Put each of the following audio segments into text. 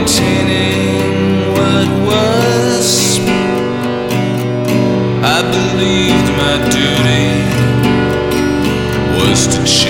maintaining what was. I believed my duty was to share.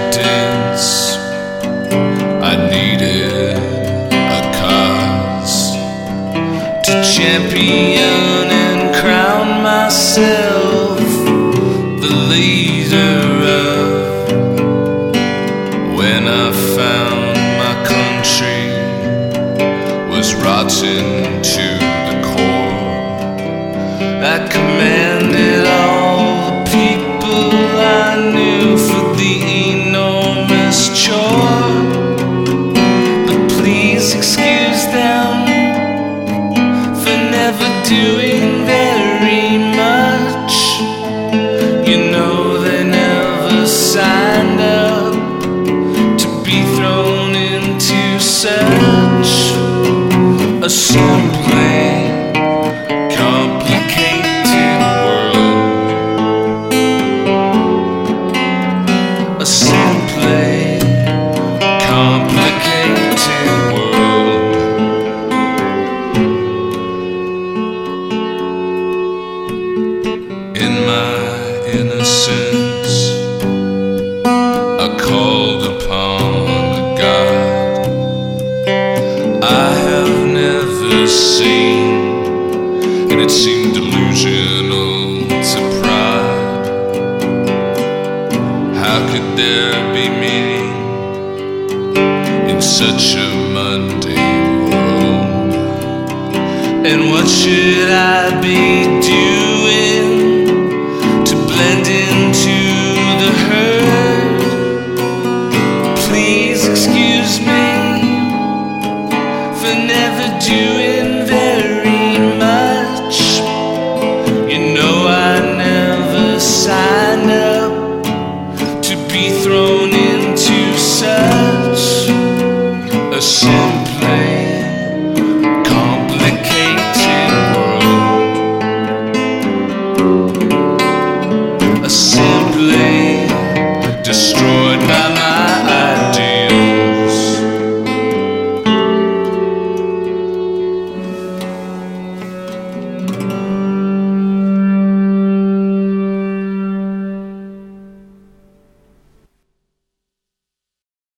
champion and crown myself the leader of. When I found my country was rotten to the core, I commanded all doing very much. You know they never signed up to be thrown into such a simply complicated world. A innocence, I called upon a God I have never seen, and it seemed delusional to pride. How could there be meaning in such a mundane world? And what should I be excuse me for never doing very much. You know, I never signed up to be thrown into such a simply